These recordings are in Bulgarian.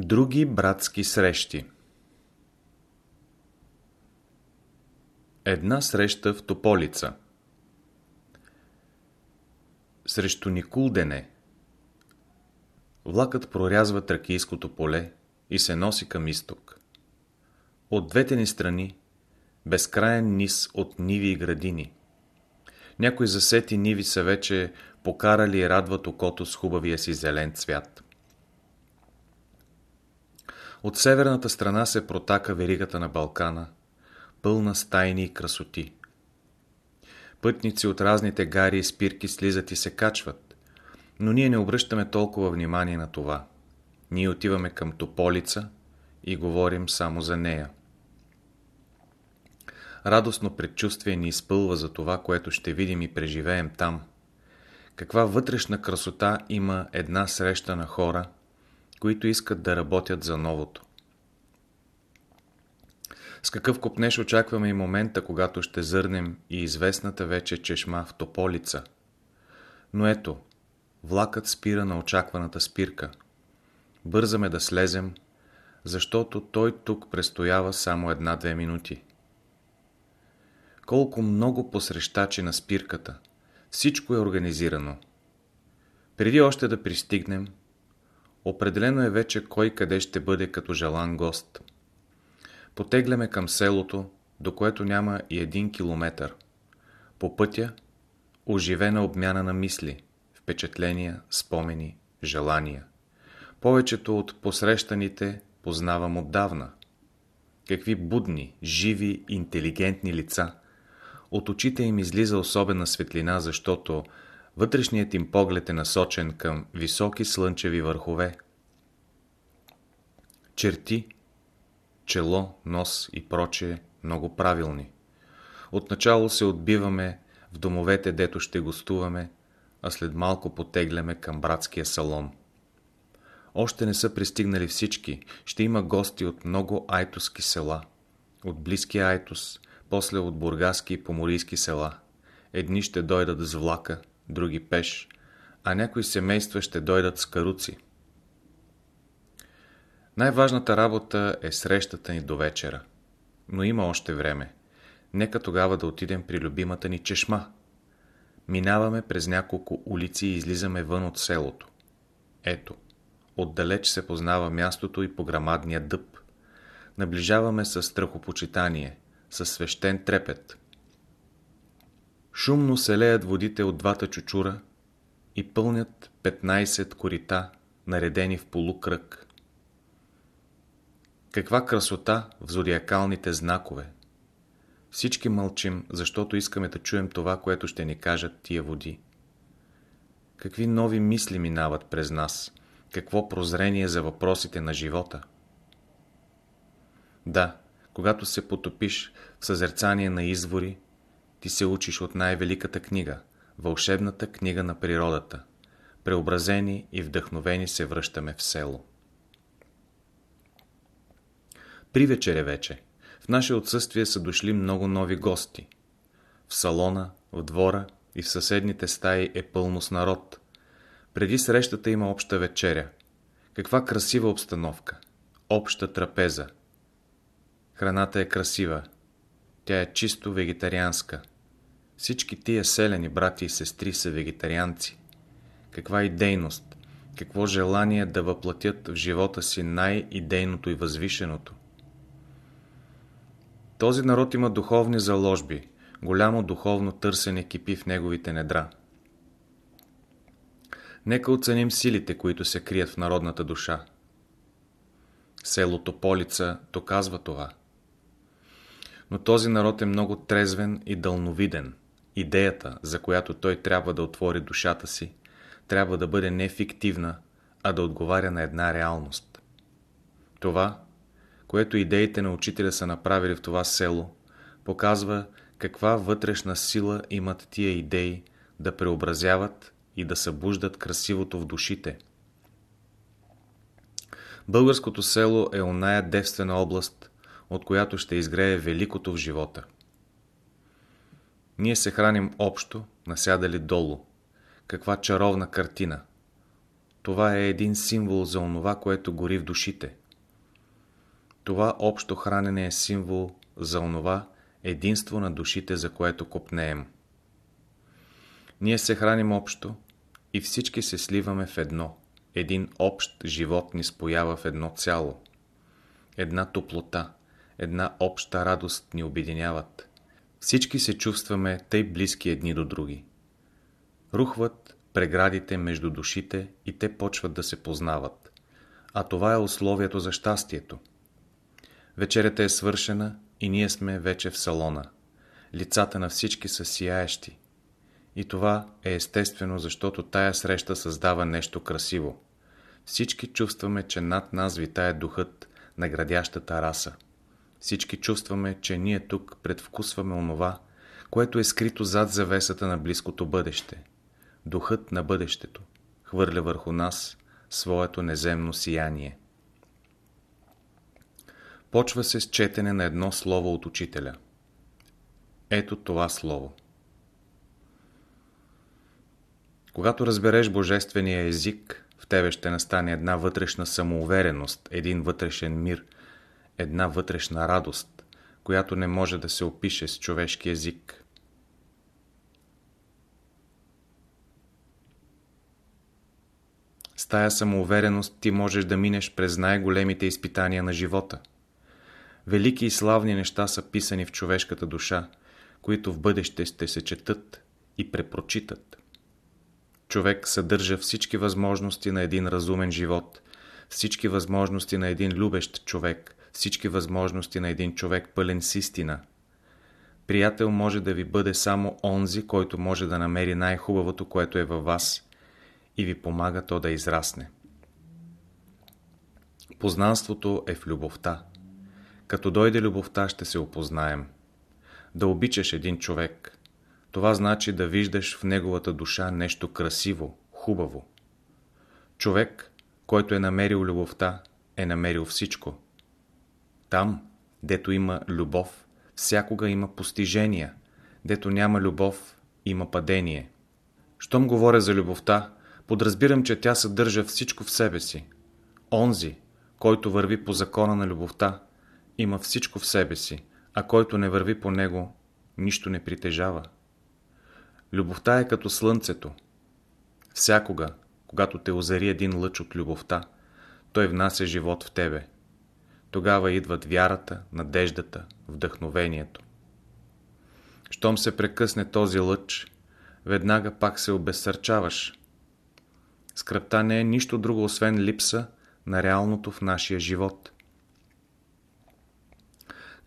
Други братски срещи Една среща в Тополица Срещу Никулдене Влакът прорязва Тракийското поле и се носи към изток. От двете ни страни безкраен низ от ниви и градини. Някои засети ниви са вече покарали и радват окото с хубавия си зелен цвят. От северната страна се протака веригата на Балкана, пълна с тайни и красоти. Пътници от разните гари и спирки слизат и се качват, но ние не обръщаме толкова внимание на това. Ние отиваме към Тополица и говорим само за нея. Радостно предчувствие ни изпълва за това, което ще видим и преживеем там. Каква вътрешна красота има една среща на хора – които искат да работят за новото. С какъв копнеш очакваме и момента, когато ще зърнем и известната вече чешма в Тополица. Но ето, влакът спира на очакваната спирка. Бързаме да слезем, защото той тук престоява само една-две минути. Колко много посрещачи на спирката. Всичко е организирано. Преди още да пристигнем, Определено е вече кой къде ще бъде като желан гост. Потегляме към селото, до което няма и един километър. По пътя оживена обмяна на мисли, впечатления, спомени, желания. Повечето от посрещаните познавам отдавна. Какви будни, живи, интелигентни лица. От очите им излиза особена светлина, защото Вътрешният им поглед е насочен към високи слънчеви върхове. Черти, чело, нос и прочее много правилни. Отначало се отбиваме в домовете, дето ще гостуваме, а след малко потегляме към братския салон. Още не са пристигнали всички, ще има гости от много айтоски села, от близкия Айтос, после от бургаски и поморийски села. Едни ще дойдат с влака, други пеш, а някои семейства ще дойдат с каруци. Най-важната работа е срещата ни до вечера. Но има още време. Нека тогава да отидем при любимата ни чешма. Минаваме през няколко улици и излизаме вън от селото. Ето, отдалеч се познава мястото и по грамадния дъб. Наближаваме с страхопочитание, с свещен трепет. Шумно се леят водите от двата чучура и пълнят 15 корита, наредени в полукръг. Каква красота в зодиакалните знакове! Всички мълчим, защото искаме да чуем това, което ще ни кажат тия води. Какви нови мисли минават през нас, какво прозрение за въпросите на живота. Да, когато се потопиш в съзерцание на извори, ти се учиш от най-великата книга, вълшебната книга на природата. Преобразени и вдъхновени се връщаме в село. При вечере вече. В наше отсъствие са дошли много нови гости. В салона, в двора и в съседните стаи е пълно с народ. Преди срещата има обща вечеря. Каква красива обстановка. Обща трапеза. Храната е красива, тя е чисто вегетарианска. Всички тия селени брати и сестри са вегетарианци. Каква идейност, какво желание да въплатят в живота си най-идейното и възвишеното. Този народ има духовни заложби, голямо духовно търсене кипи в неговите недра. Нека оценим силите, които се крият в народната душа. Селото Полица доказва това – но този народ е много трезвен и дълновиден. Идеята, за която той трябва да отвори душата си, трябва да бъде не фиктивна, а да отговаря на една реалност. Това, което идеите на учителя са направили в това село, показва каква вътрешна сила имат тия идеи да преобразяват и да събуждат красивото в душите. Българското село е оная девствена област, от която ще изгрее великото в живота. Ние се храним общо, насядали долу. Каква чаровна картина! това е един символ за онова, което гори в душите. Това общо хранене е символ за онова единство на душите, за което копнеем. Ние се храним общо и всички се сливаме в едно. Един общ живот ни споява в едно цяло. Една топлота, една обща радост ни обединяват. Всички се чувстваме тъй близки едни до други. Рухват преградите между душите и те почват да се познават. А това е условието за щастието. Вечерята е свършена и ние сме вече в салона. Лицата на всички са сияещи. И това е естествено, защото тая среща създава нещо красиво. Всички чувстваме, че над нас витае духът на градящата раса. Всички чувстваме, че ние тук предвкусваме онова, което е скрито зад завесата на близкото бъдеще. Духът на бъдещето хвърля върху нас своето неземно сияние. Почва се с четене на едно слово от учителя. Ето това слово. Когато разбереш божествения език, в тебе ще настане една вътрешна самоувереност, един вътрешен мир, една вътрешна радост, която не може да се опише с човешки език. С тая самоувереност ти можеш да минеш през най-големите изпитания на живота. Велики и славни неща са писани в човешката душа, които в бъдеще ще се четат и препрочитат. Човек съдържа всички възможности на един разумен живот, всички възможности на един любещ човек, всички възможности на един човек пълен с истина. Приятел може да ви бъде само онзи, който може да намери най-хубавото, което е във вас и ви помага то да израсне. Познанството е в любовта. Като дойде любовта, ще се опознаем. Да обичаш един човек – това значи да виждаш в неговата душа нещо красиво, хубаво. Човек, който е намерил любовта, е намерил всичко. Там, дето има любов, всякога има постижения, дето няма любов, има падение. Щом говоря за любовта, подразбирам, че тя съдържа всичко в себе си. Онзи, който върви по закона на любовта, има всичко в себе си, а който не върви по него, нищо не притежава. Любовта е като слънцето. Всякога, когато те озари един лъч от любовта, той внася живот в тебе. Тогава идват вярата, надеждата, вдъхновението. Щом се прекъсне този лъч, веднага пак се обезсърчаваш. Скръпта не е нищо друго, освен липса на реалното в нашия живот –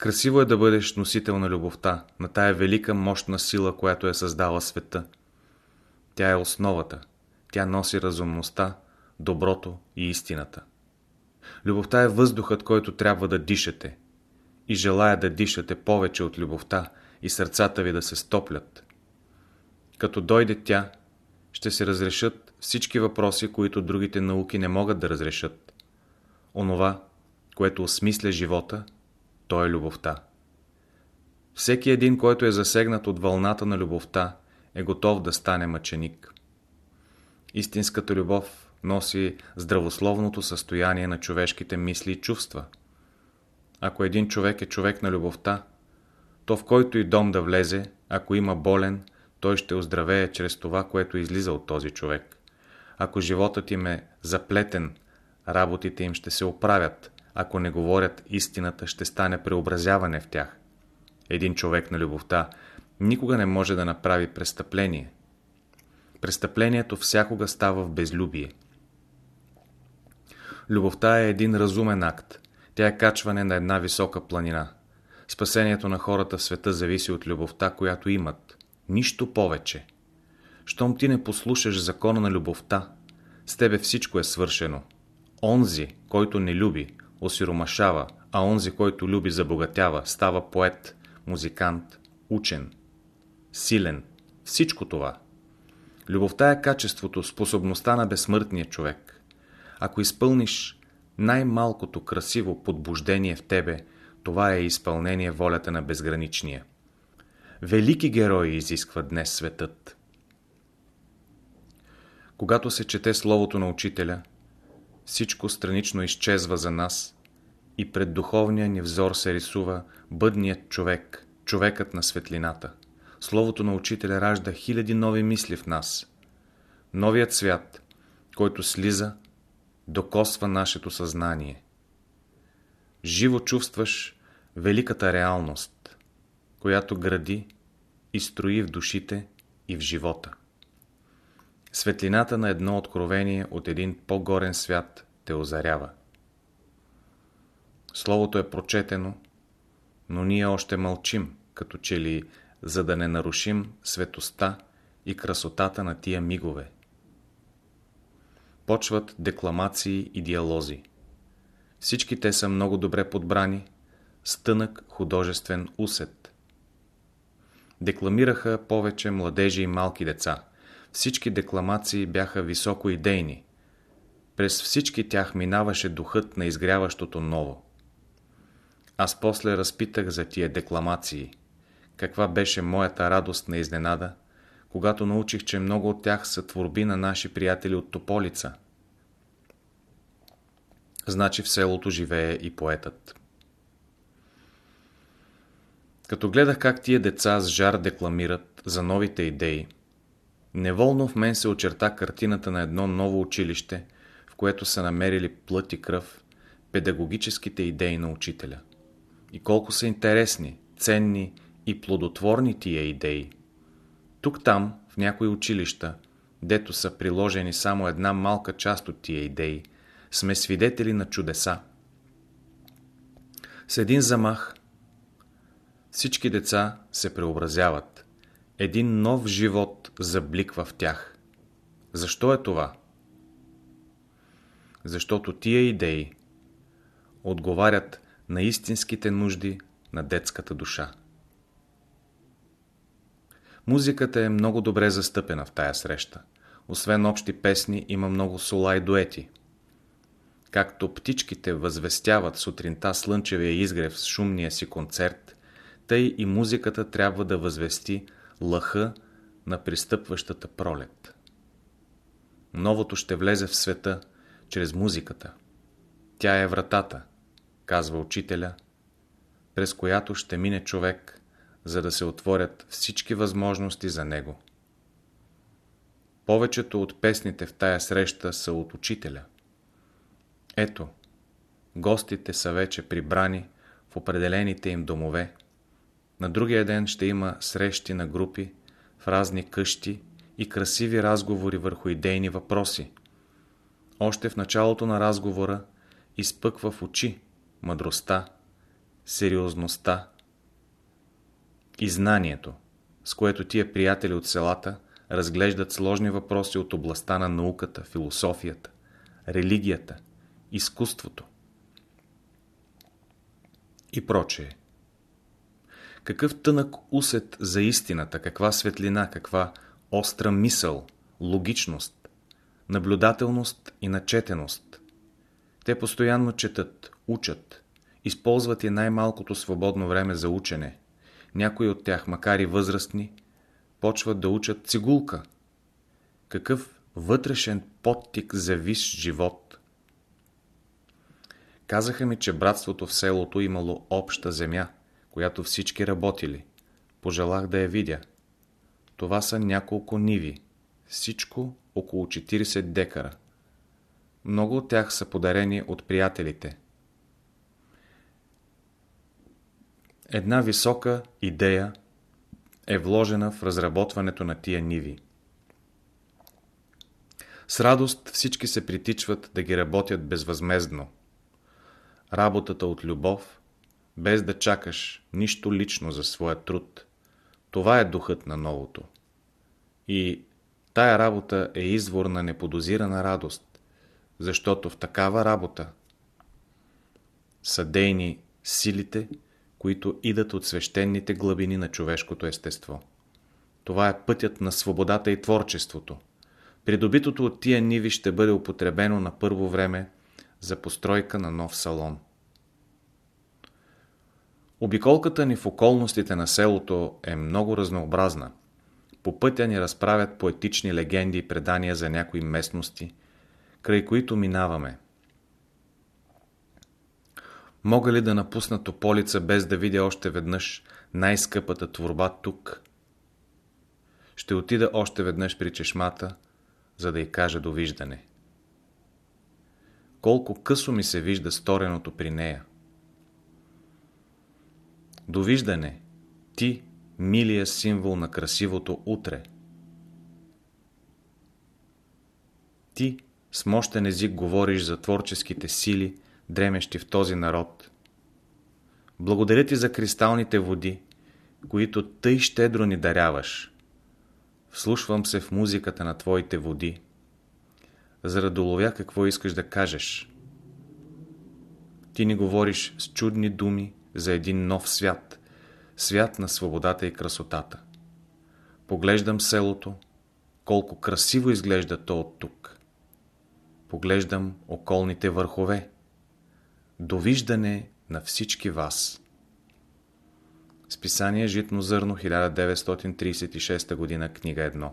Красиво е да бъдеш носител на любовта, на тая велика мощна сила, която е създала света. Тя е основата. Тя носи разумността, доброто и истината. Любовта е въздухът, който трябва да дишате. И желая да дишате повече от любовта и сърцата ви да се стоплят. Като дойде тя, ще се разрешат всички въпроси, които другите науки не могат да разрешат. Онова, което осмисля живота – то е любовта. Всеки един, който е засегнат от вълната на любовта, е готов да стане мъченик. Истинската любов носи здравословното състояние на човешките мисли и чувства. Ако един човек е човек на любовта, то в който и дом да влезе, ако има болен, той ще оздравее чрез това, което излиза от този човек. Ако животът им е заплетен, работите им ще се оправят, ако не говорят истината, ще стане преобразяване в тях. Един човек на любовта никога не може да направи престъпление. Престъплението всякога става в безлюбие. Любовта е един разумен акт. Тя е качване на една висока планина. Спасението на хората в света зависи от любовта, която имат. Нищо повече. Щом ти не послушаш закона на любовта, с тебе всичко е свършено. Онзи, който не люби, осиромашава, а онзи, който люби, забогатява, става поет, музикант, учен, силен. Всичко това. Любовта е качеството, способността на безсмъртния човек. Ако изпълниш най-малкото красиво подбуждение в тебе, това е изпълнение волята на безграничния. Велики герои изисква днес светът. Когато се чете Словото на Учителя, всичко странично изчезва за нас и пред духовния ни взор се рисува бъдният човек, човекът на светлината. Словото на Учителя ражда хиляди нови мисли в нас. Новият свят, който слиза, докосва нашето съзнание. Живо чувстваш великата реалност, която гради и строи в душите и в живота. Светлината на едно откровение от един по-горен свят те озарява. Словото е прочетено, но ние още мълчим, като че ли за да не нарушим светоста и красотата на тия мигове. Почват декламации и диалози. Всички те са много добре подбрани, с тънък художествен усет. Декламираха повече младежи и малки деца. Всички декламации бяха високо идейни. През всички тях минаваше духът на изгряващото ново. Аз после разпитах за тия декламации. Каква беше моята радост на изненада, когато научих, че много от тях са творби на наши приятели от Тополица. Значи в селото живее и поетът. Като гледах как тия деца с жар декламират за новите идеи, неволно в мен се очерта картината на едно ново училище, в което са намерили плът и кръв педагогическите идеи на учителя. И колко са интересни, ценни и плодотворни тия идеи. Тук-там, в някои училища, дето са приложени само една малка част от тия идеи, сме свидетели на чудеса. С един замах всички деца се преобразяват. Един нов живот забликва в тях. Защо е това? Защото тия идеи отговарят на истинските нужди на детската душа. Музиката е много добре застъпена в тая среща. Освен общи песни, има много сола и дуети. Както птичките възвестяват сутринта слънчевия изгрев с шумния си концерт, тъй и музиката трябва да възвести лъха на пристъпващата пролет. Новото ще влезе в света чрез музиката. Тя е вратата, казва учителя, през която ще мине човек, за да се отворят всички възможности за него. Повечето от песните в тая среща са от учителя. Ето, гостите са вече прибрани в определените им домове. На другия ден ще има срещи на групи в разни къщи и красиви разговори върху идейни въпроси. Още в началото на разговора изпъква в очи мъдростта, сериозността и знанието, с което тия приятели от селата разглеждат сложни въпроси от областта на науката, философията, религията, изкуството и прочее. Какъв тънък усет за истината, каква светлина, каква остра мисъл, логичност, наблюдателност и начетеност. Те постоянно четат, учат, използват и най-малкото свободно време за учене. Някои от тях, макар и възрастни, почват да учат цигулка. Какъв вътрешен подтик за вис живот. Казаха ми, че братството в селото имало обща земя, която всички работили. Пожелах да я видя. Това са няколко ниви. Всичко около 40 декара. Много от тях са подарени от приятелите. Една висока идея е вложена в разработването на тия ниви. С радост всички се притичват да ги работят безвъзмездно. Работата от любов, без да чакаш нищо лично за своя труд. Това е духът на новото. И тая работа е извор на неподозирана радост, защото в такава работа са дейни силите, които идат от свещените глъбини на човешкото естество. Това е пътят на свободата и творчеството. Придобитото от тия ниви ще бъде употребено на първо време за постройка на нов салон. Обиколката ни в околностите на селото е много разнообразна. По пътя ни разправят поетични легенди и предания за някои местности, край които минаваме. Мога ли да напусна Тополица без да видя още веднъж най-скъпата творба тук? Ще отида още веднъж при чешмата, за да й кажа довиждане. Колко късо ми се вижда стореното при нея. Довиждане, ти, милия символ на красивото утре. Ти с мощен език говориш за творческите сили, дремещи в този народ. Благодаря ти за кристалните води, които тъй щедро ни даряваш. Вслушвам се в музиката на твоите води, за да доловя какво искаш да кажеш. Ти ни говориш с чудни думи за един нов свят, свят на свободата и красотата. Поглеждам селото, колко красиво изглежда то от тук. Поглеждам околните върхове. Довиждане на всички вас. Списание Житно зърно 1936 г. книга 1